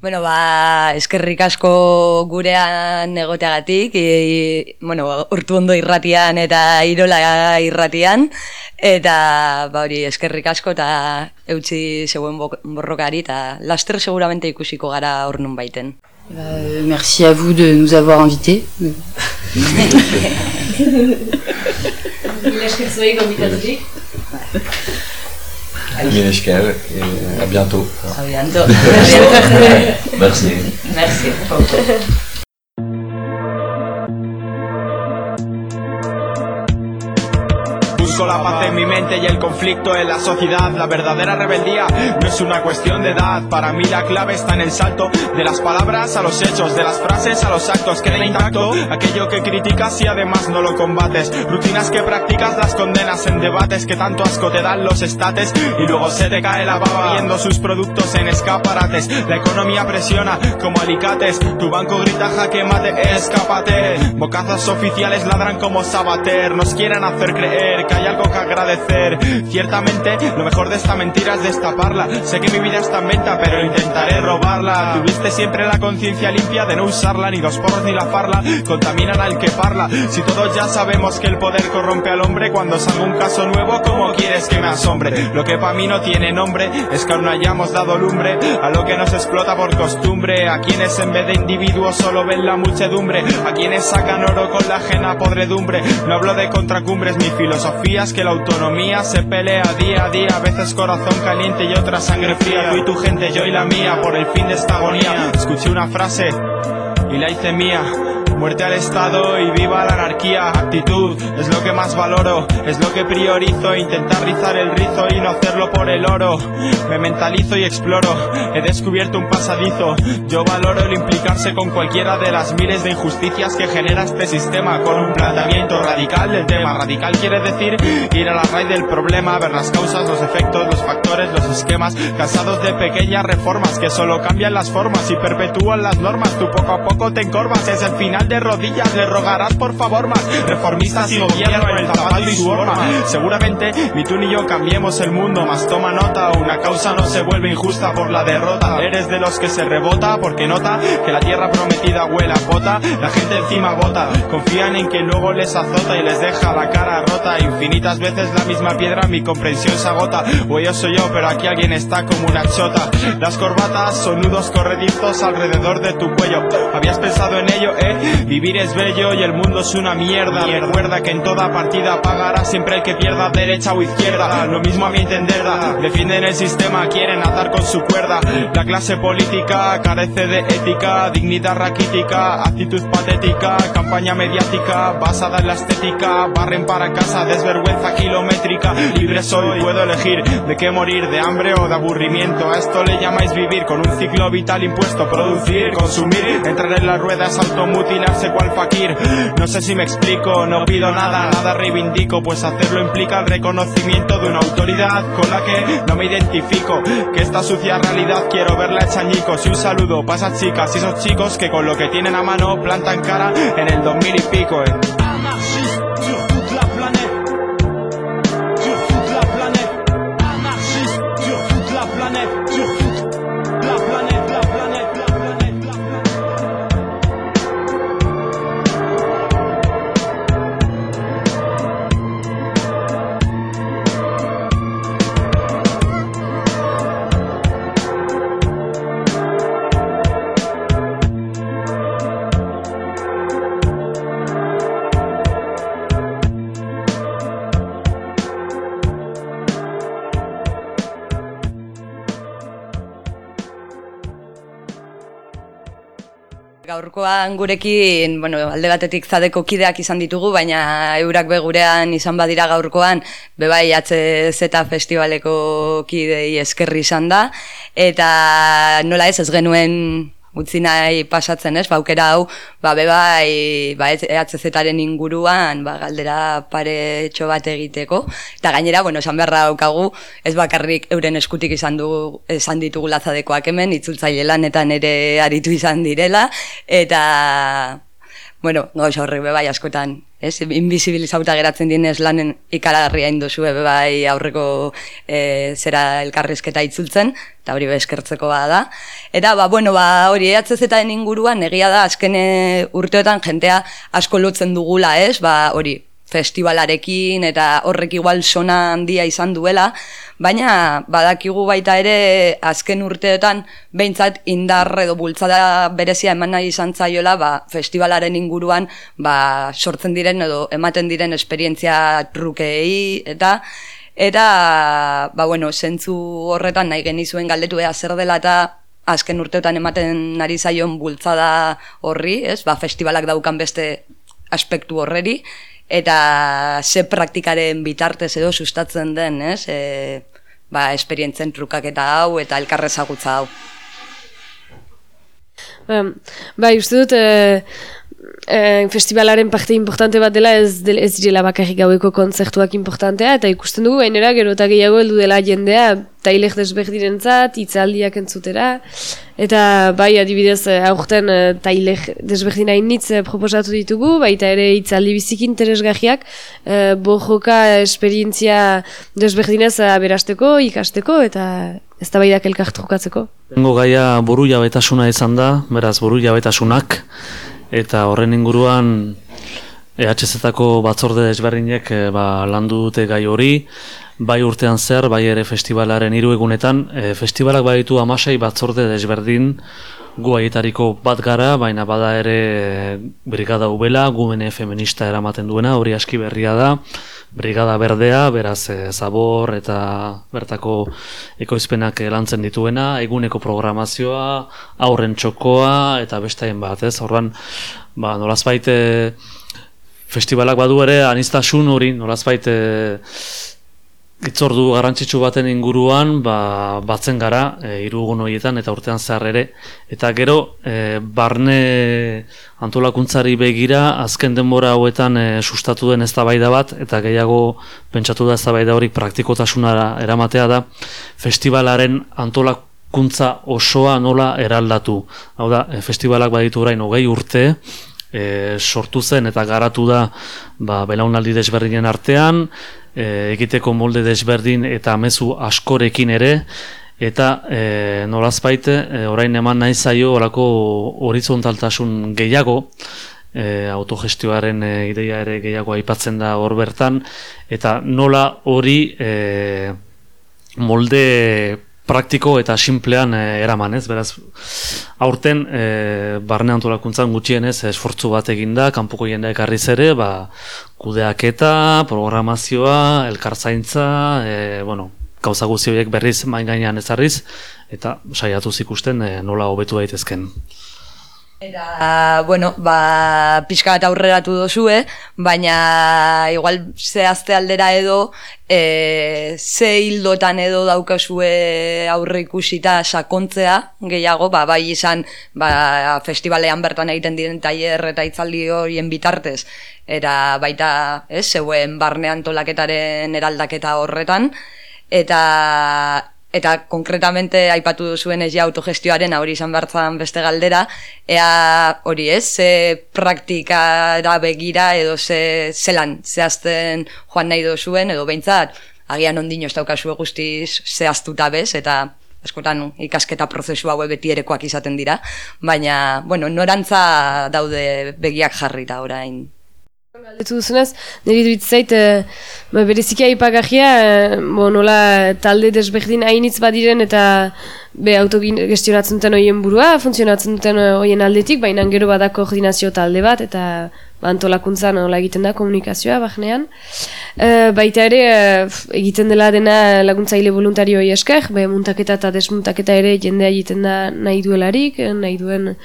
Speaker 5: Bueno, ba, eskerrik asko gurean egoteagatik, e, bueno, urtu ondo irratian eta irola irratian, eta ba hori eskerrik asko eta eutzi zeuen borrokari eta laster seguramente ikusiko gara hor nun baiten.
Speaker 2: Euh, merci à vous de nous avoir invités.
Speaker 4: Merci. et à bientôt.
Speaker 5: À bientôt.
Speaker 4: Merci.
Speaker 5: Merci.
Speaker 9: La paz en mi mente y el conflicto en la sociedad. La verdadera rebeldía no es una cuestión de edad. Para mí la clave está en el salto de las palabras a los hechos, de las frases a los actos. Queda intacto aquello que criticas y además no lo combates. Rutinas que practicas las condenas en debates que tanto asco te dan los estates y luego se te cae la baba viendo sus productos en escaparates. La economía presiona como alicates. Tu banco grita jaque mate, escápate. Bocazas oficiales ladran como sabater. Nos quieren hacer creer que hay algo que agradecer. Ciertamente, lo mejor de esta mentira es destaparla. Sé que mi vida está en venta, pero intentaré robarla. Tuviste siempre la conciencia limpia de no usarla, ni los porros ni la farla contaminan al que parla. Si todos ya sabemos que el poder corrompe al hombre, cuando salga un caso nuevo, ¿cómo quieres que me asombre? Lo que para mí no tiene nombre es que aún no hayamos dado lumbre a lo que nos explota por costumbre. A quienes en vez de individuos solo ven la muchedumbre, a quienes sacan oro con la ajena podredumbre. No hablo de contracumbres ni filosofía que la autonomía se pelea día a día, a veces corazón caliente y otra sangre fría. Tú y tu gente, yo y la mía, por el fin de esta agonía. Escuché una frase y la hice mía. Muerte al Estado y viva la anarquía. Actitud es lo que más valoro, es lo que priorizo. Intentar rizar el rizo y no hacerlo por el oro. Me mentalizo y exploro, he descubierto un pasadizo. Yo valoro el implicarse con cualquiera de las miles de injusticias que genera este sistema. Con un planteamiento radical del tema. Radical quiere decir ir a la raíz del problema, ver las causas, los efectos, los factores, los esquemas. Cansados de pequeñas reformas que solo cambian las formas y perpetúan las normas. Tú poco a poco te encorvas, es el final de rodillas le rogarás por favor más reformistas y gobierno el zapato y su horma. Seguramente ni tú ni yo cambiemos el mundo más toma nota una causa no se vuelve injusta por la derrota. Eres de los que se rebota porque nota que la tierra prometida huele a bota la gente encima bota confían en que luego les azota y les deja la cara rota. Infinitas veces la misma piedra mi comprensión se agota. O yo soy yo pero aquí alguien está como una chota. Las corbatas son nudos corredizos alrededor de tu cuello. Habías pensado en ello eh Vivir es bello y el mundo es una mierda. Recuerda que en toda partida pagará siempre el que pierda derecha o izquierda. Lo mismo a mi entender Defienden el sistema, quieren atar con su cuerda. La clase política carece de ética, dignidad raquítica, actitud patética, campaña mediática basada en la estética. Barren para casa, desvergüenza kilométrica. Libre soy, puedo elegir de qué morir, de hambre o de aburrimiento. A esto le llamáis vivir con un ciclo vital impuesto. Producir, consumir, entrar en la rueda es No sé si me explico, no pido nada, nada reivindico, pues hacerlo implica el reconocimiento de una autoridad con la que no me identifico. Que esta sucia realidad quiero verla hecha añicos. Y un saludo para esas chicas y esos chicos que con lo que tienen a mano plantan cara en el 2000 y pico. Eh.
Speaker 5: Gaurkoan gurekin, bueno, alde batetik zadeko kideak izan ditugu, baina eurak begurean izan badira gaurkoan, bebai zeta festivaleko kidei eskerri izan da, eta nola ez ez genuen utzi nahi pasatzen, ez? Baukera hau, ba, bebai, ba, EHZ-aren inguruan, ba, galdera pare txo bat egiteko. Eta gainera, bueno, esan beharra daukagu, ez bakarrik euren eskutik izan, du, esan ditugu lazadekoak hemen, itzultzaile lanetan ere aritu izan direla, eta, bueno, gauza horrek bebai askotan ez, invisibilizauta geratzen dienez lanen ikaragarria indozu ebe bai aurreko e, zera elkarrizketa itzultzen, eta hori eskertzeko bada da. Eta, ba, bueno, ba, hori ehatzezetaren inguruan, egia da, azkene urteotan jentea asko lotzen dugula, ez, ba, hori, festivalarekin eta horrek igual sona handia izan duela, baina badakigu baita ere azken urteetan behintzat indar edo bultzada berezia eman nahi izan zaiola ba, festivalaren inguruan ba, sortzen diren edo ematen diren esperientzia trukeei eta eta ba, bueno, zentzu horretan nahi genizuen galdetu ea zer dela eta azken urteetan ematen nari zaion bultzada horri, ez? Ba, festivalak daukan beste aspektu horreri, eta ze praktikaren bitartez edo sustatzen den, ez? E, ba, esperientzen trukaketa hau eta elkarrezagutza hau.
Speaker 7: Ba, bai, uste dut, e, e, festivalaren parte importante bat dela ez, del, ez direla bakarrik gaueko kontzertuak importantea, eta ikusten dugu, gainera, gero eta gehiago heldu dela jendea, tailek desberdinen zat, itzaldiak entzutera, eta bai, adibidez, eh, aurten uh, tailek desberdina initz proposatu ditugu, baita ere itzaldi bizik interesgahiak, uh, bojoka esperientzia desberdinez aberasteko, ikasteko, eta ez da bai elkartrukatzeko.
Speaker 3: Tengo gaia boru jabetasuna izan da, beraz boru jabetasunak, eta horren inguruan EHZ-etako batzorde desberdinek e, ba, landu dute gai hori, bai urtean zer, bai ere festivalaren hiru egunetan, e, festivalak baditu amasei batzorde desberdin. Gu aietariko bat gara, baina bada ere e, brigada ubela, gumene feminista eramaten duena, hori aski berria da, brigada berdea, beraz e, zabor eta bertako ekoizpenak lantzen dituena, eguneko programazioa, aurren txokoa eta besteien bat, ez? Horban, ba, nolazbait e, festivalak badu ere anistasun hori, nolazbait e, Itzordu garrantzitsu baten inguruan ba, batzen gara e, irugun horietan eta urtean zehar ere. Eta gero, e, barne antolakuntzari begira, azken denbora hauetan e, sustatu den eztabaida bat, eta gehiago pentsatu da eztabaida hori praktikotasunara eramatea da, festivalaren antolakuntza osoa nola eraldatu. Hau da, e, festivalak baditu orain hogei urte, e, sortu zen eta garatu da ba, belaunaldi desberdinen artean, e, egiteko molde desberdin eta mezu askorekin ere eta e, nolazbait e, orain eman nahi zaio orako horizontaltasun gehiago e, autogestioaren e, ideia ere gehiago aipatzen da hor bertan eta nola hori e, molde praktiko eta sinplean e, eraman, ez? Beraz, aurten e, barne antolakuntzan gutxienez esfortzu bat eginda, kanpoko jende ekarriz ere, ba, kudeaketa, programazioa, elkartzaintza, e, bueno, gauza guzti horiek berriz main gainean ezarriz, eta saiatu ikusten e, nola hobetu daitezken.
Speaker 5: Eta, bueno, ba, pixka bat aurreratu dozue, baina igual zehazte aldera edo, e, ze hildotan edo daukazue aurre ikusita sakontzea gehiago, ba, bai izan ba, festivalean bertan egiten diren taier eta itzaldi horien bitartez, eta baita, ez, zeuen barne antolaketaren eraldaketa horretan, eta eta konkretamente aipatu duzuen ez ja autogestioaren hori izan bertzan beste galdera, ea hori ez, ze praktikara begira edo ze zelan zehazten joan nahi duzuen edo behintzat, agian ondino ez daukazu guztiz zehaztuta bez, eta askotan ikasketa prozesu hau beti erekoak izaten dira, baina, bueno, norantza daude begiak jarrita orain
Speaker 7: Galdetu duzunez, niri dut zait, e, ba, bereziki eh, nola talde desberdin hainitz badiren eta be autogin gestionatzen duten horien burua, funtzionatzen duten horien aldetik, baina gero bada koordinazio talde bat eta ba, antolakuntza nola egiten da komunikazioa bahnean. E, baita ere, egiten dela dena laguntzaile voluntarioi esker, be muntaketa eta desmuntaketa ere jendea egiten da nahi duelarik, nahi duen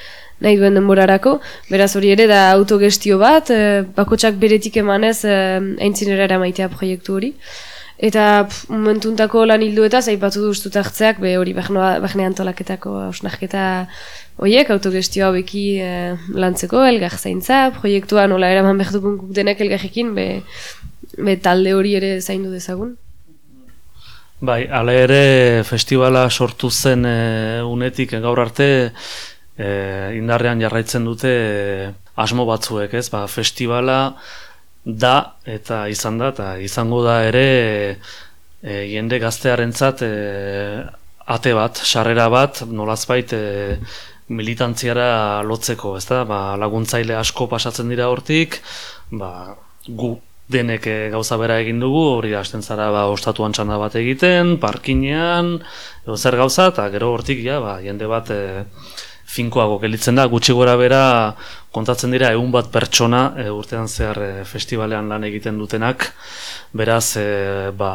Speaker 7: nahi duen denborarako, beraz hori ere da autogestio bat, e, bakotsak beretik emanez e, aintzinera maitea proiektu hori. Eta momentuntako lan hildu eta zaipatu duztut hartzeak, be hori bahne antolaketako ausnarketa horiek, autogestio haueki e, lantzeko, elgar zaintza, proiektua nola eraman behar dukun denek elgarrekin, be, be talde hori ere zaindu dezagun.
Speaker 3: Bai, ala ere festivala sortu zen e, unetik gaur arte e, indarrean jarraitzen dute e, asmo batzuek, ez? Ba, festivala da eta izan da eta izango da ere e, jende gaztearentzat e, ate bat, sarrera bat, nolazbait e, militantziara lotzeko, ezta? Ba, laguntzaile asko pasatzen dira hortik, ba, gu denek e, gauza bera egin dugu, hori hasten zara ba, ostatuan txanda bat egiten, parkinean, edo zer gauza, eta gero hortik ja, ba, jende bat e, finkoago gelitzen da, gutxi gora bera kontatzen dira egun bat pertsona e, urtean zehar e, festivalean lan egiten dutenak, beraz e, ba,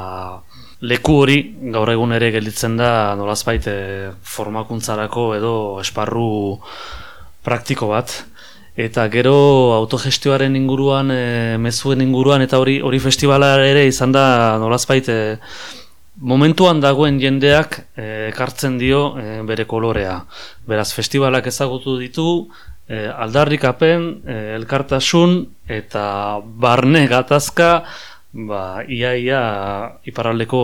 Speaker 3: leku hori gaur egun ere gelditzen da nolazbait e, formakuntzarako edo esparru praktiko bat. Eta gero autogestioaren inguruan, e, mezuen inguruan, eta hori hori festivala ere izan da nolazbait e, momentuan dagoen jendeak ekartzen dio bere kolorea. Beraz, festivalak ezagutu ditu, e, aldarrikapen, e, elkartasun eta barne gatazka ba, ia ia iparraldeko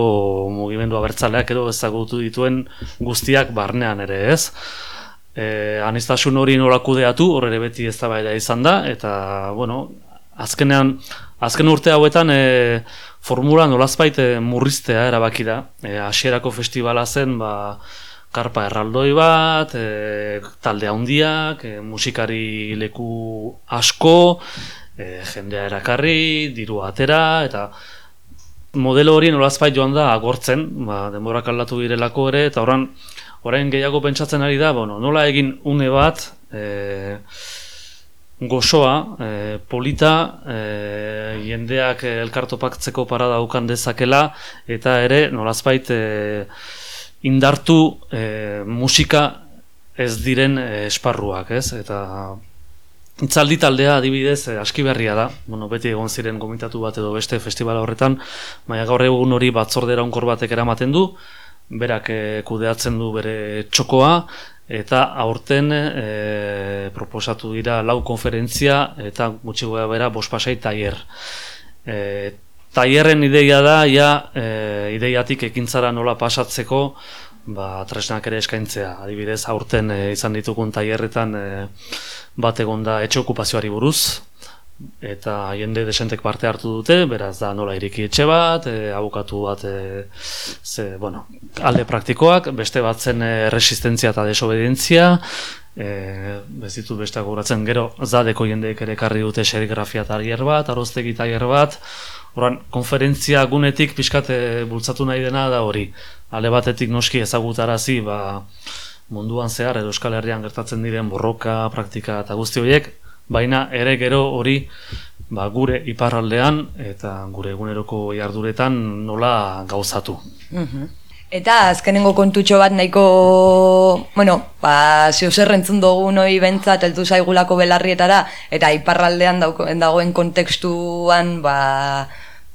Speaker 3: mugimendu abertzaleak edo ezagutu dituen guztiak barnean ere ez. E, anistasun hori norakudeatu, hor ere beti ez da izan da, eta, bueno, azkenean, azken urte hauetan e, formula nolazbait e, murriztea erabaki da. E, asierako festivala zen, ba, karpa erraldoi bat, e, talde handiak, e, musikari leku asko, e, jendea erakarri, diru atera, eta modelo hori nolazpait joan da agortzen, ba, denborak aldatu girelako ere, eta orain, orain gehiago pentsatzen ari da, bueno, nola egin une bat, e, gozoa, e, polita, e, jendeak elkartopaktzeko parada ukan dezakela, eta ere, nolazpait, e, indartu e, musika ez diren esparruak, ez? Eta itzaldi taldea adibidez aski berria da, bueno, beti egon ziren gomitatu bat edo beste festivala horretan, baina gaur egun hori batzordera onkor batek eramaten du, berak kudeatzen du bere txokoa, eta aurten e, proposatu dira lau konferentzia eta gutxi bera bospasai taier. E, Taierren ideia da, ja, e, ideiatik ekintzara nola pasatzeko, ba, tresnak ere eskaintzea. Adibidez, aurten e, izan ditugun taierretan e, bat egon da etxe okupazioari buruz, eta jende desentek parte hartu dute, beraz da nola iriki etxe bat, e, abukatu bat, e, ze, bueno, alde praktikoak, beste bat zen e, resistentzia eta desobedientzia, e, bezitu beste gauratzen gero, zadeko jendeek ere karri dute serigrafia taier bat, aroztegi taier bat, Horan, konferentzia gunetik pixkate bultzatu nahi dena da hori. Ale batetik noski ezagutarazi ba, munduan zehar edo Euskal Herrian gertatzen diren borroka, praktika eta guzti horiek, baina ere gero hori ba, gure iparraldean eta gure eguneroko jarduretan nola gauzatu.
Speaker 5: Eta azkenengo kontutxo bat nahiko, bueno, ba, zio zerrentzun dugu noi bentzat eltu zaigulako belarrietara, eta iparraldean dagoen kontekstuan, ba,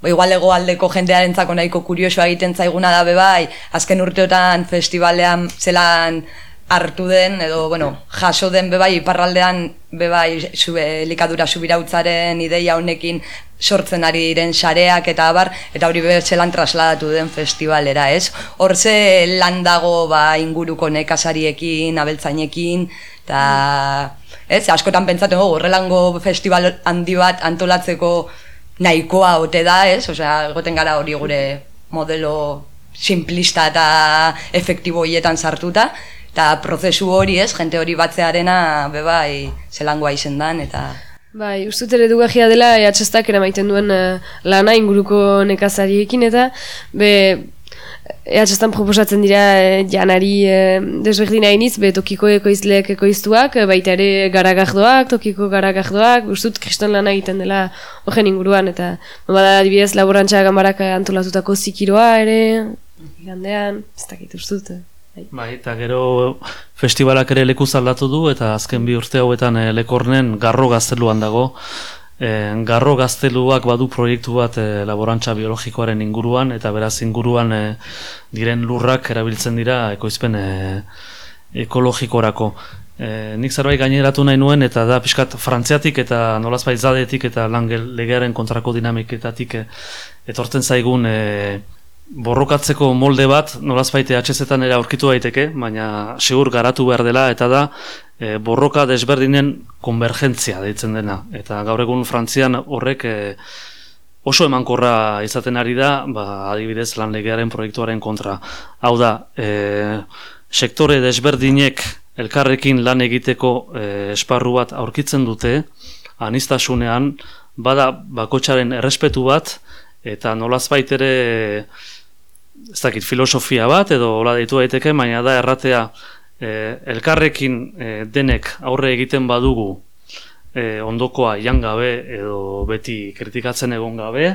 Speaker 5: Ba, igual ego aldeko jendearen nahiko kurioso egiten zaiguna da bebai, azken urteotan festivalean zelan hartu den, edo, bueno, jaso den bebai, iparraldean bebai sube, likadura subirautzaren ideia honekin sortzen ari diren sareak eta abar, eta hori bebai zelan trasladatu den festivalera, ez? Hor ze lan dago ba, inguruko nekasariekin, abeltzainekin, eta... Ez, askotan pentsatzen, oh, horrelango festival handi bat antolatzeko nahikoa ote da, ez? Osea, egoten gara hori gure modelo simplista eta efektibo hietan sartuta, eta prozesu hori, ez? Jente hori batzearena, bebai, zelangoa izen dan, eta...
Speaker 7: Bai, ustut ere dugagia dela, ehatxastak eramaiten duen uh, lana inguruko nekazariekin, eta be, EHStan proposatzen dira e, janari e, desberdina iniz, be tokiko ekoizleek ekoiztuak, baita ere garagardoak, tokiko garagardoak, ustut kriston lana egiten dela horren inguruan, eta bada adibidez laborantza gambarak antolatutako zikiroa ere, gandean, ez dakit ustut.
Speaker 3: Bai. bai, eta gero festivalak ere leku zaldatu du, eta azken bi urte hauetan lekornen garro gazteluan dago, garro gazteluak badu proiektu bat e, laborantza biologikoaren inguruan, eta beraz inguruan e, diren lurrak erabiltzen dira ekoizpen e, ekologikorako. E, nik zerbait gaineratu nahi nuen, eta da pixkat frantziatik eta nolazbait zadetik eta langel legearen kontrako dinamiketatik e, etortzen zaigun e, borrokatzeko molde bat nolazbait EHZ-etan ere aurkitu daiteke, baina segur garatu behar dela, eta da e, borroka desberdinen konvergentzia deitzen dena. Eta gaur egun Frantzian horrek e, oso emankorra izaten ari da, ba, adibidez lan legearen proiektuaren kontra. Hau da, e, sektore desberdinek elkarrekin lan egiteko e, esparru bat aurkitzen dute, anistasunean, bada bakotxaren errespetu bat, eta nolazbait ere ez dakit filosofia bat edo hola deitu daiteke, baina da erratea e, elkarrekin e, denek aurre egiten badugu e, ondokoa ian gabe edo beti kritikatzen egon gabe,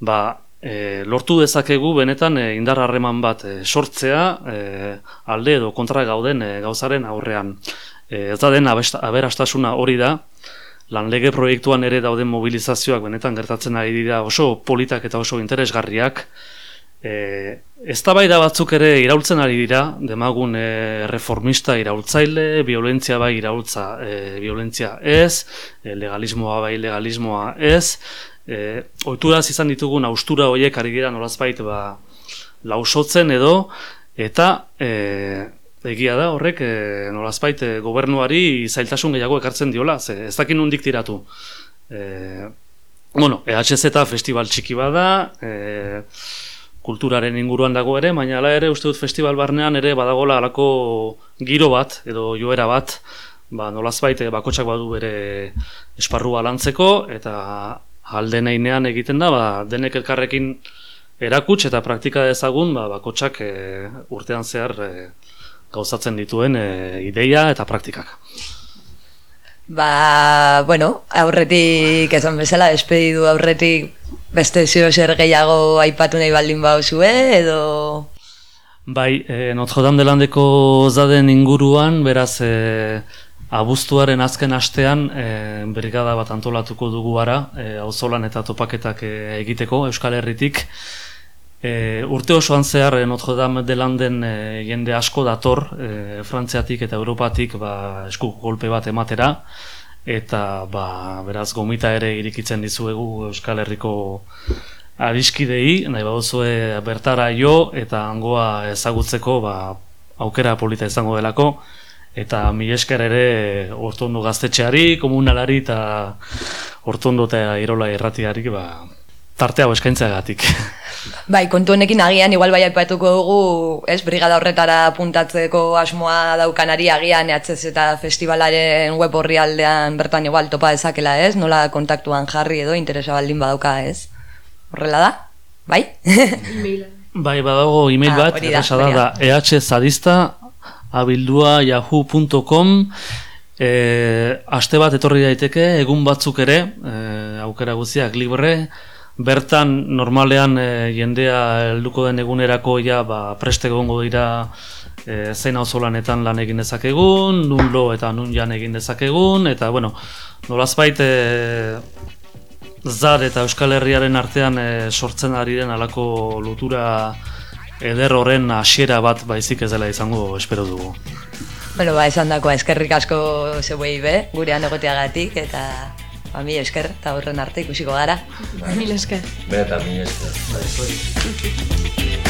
Speaker 3: ba, e, lortu dezakegu benetan e, indar harreman bat e, sortzea e, alde edo kontra gauden e, gauzaren aurrean. E, ez da den aberastasuna hori da, lan lege proiektuan ere dauden mobilizazioak benetan gertatzen ari dira oso politak eta oso interesgarriak, E, ez da batzuk ere iraultzen ari dira, demagun e, reformista iraultzaile, violentzia bai iraultza e, violentzia ez, e, legalismoa bai legalismoa ez, e, oituraz izan ditugun austura horiek ari dira nolazbait ba, lausotzen edo, eta e, egia da horrek e, nolazbait e, gobernuari zailtasun gehiago ekartzen diola, ze, ez dakin hundik tiratu. E, bueno, EHZ festival txiki bada, e, kulturaren inguruan dago ere, baina ala ere uste dut festival barnean ere badagola alako giro bat edo joera bat, ba, nolazbait eh, bakotsak badu bere esparrua lantzeko eta alde neinean egiten da, ba, denek elkarrekin erakuts eta praktika dezagun ba, bakotsak e, urtean zehar e, gauzatzen dituen ideia eta praktikak.
Speaker 5: Ba, bueno, aurretik esan bezala, despedidu aurretik beste zio zer gehiago aipatu nahi baldin bauzue, edo...
Speaker 3: Bai, e, Notre Dame de Landeko zaden inguruan, beraz, e, abuztuaren azken astean, e, brigada bat antolatuko dugu ara, e, auzolan eta topaketak e, egiteko, Euskal Herritik. E, urte osoan zehar e, Notre Dame de Landen e, jende asko dator, e, Frantziatik eta Europatik ba, esku golpe bat ematera, eta ba, beraz gomita ere irikitzen dizuegu Euskal Herriko adiskidei, nahi baduzue bertara jo eta hangoa ezagutzeko ba, aukera polita izango delako, eta mi esker ere ortondo gaztetxeari, komunalari eta ortondo eta irola erratiari ba, tarte hau eskaintzeagatik.
Speaker 5: Bai, kontu honekin agian igual bai aipatuko dugu, ez, brigada horretara puntatzeko asmoa daukanari agian EHZ eta festivalaren web horri aldean bertan igual topa dezakela, ez? Nola kontaktuan jarri edo interesa baldin badauka, ez? Horrela da? Bai?
Speaker 3: bai, badago email ah, bat, ah, da, da, ehzadista abildua yahoo.com e, aste bat etorri daiteke, egun batzuk ere, e, aukera guziak libre, bertan normalean e, jendea helduko den egunerako ja ba, preste egongo dira e, zein auzolanetan lan egin dezakegun, nun lo eta nun jan egin dezakegun, eta bueno, nolazbait e, zar eta Euskal Herriaren artean e, sortzen ari den alako lotura eder horren hasiera bat baizik ez dela izango espero dugu.
Speaker 5: Bueno, ba, esan dakoa eskerrik asko zeuei be, gurean egoteagatik, eta Ba, mi esker, eta horren arte ikusiko gara.
Speaker 6: Mil esker.
Speaker 1: Beta, mi esker. Bai,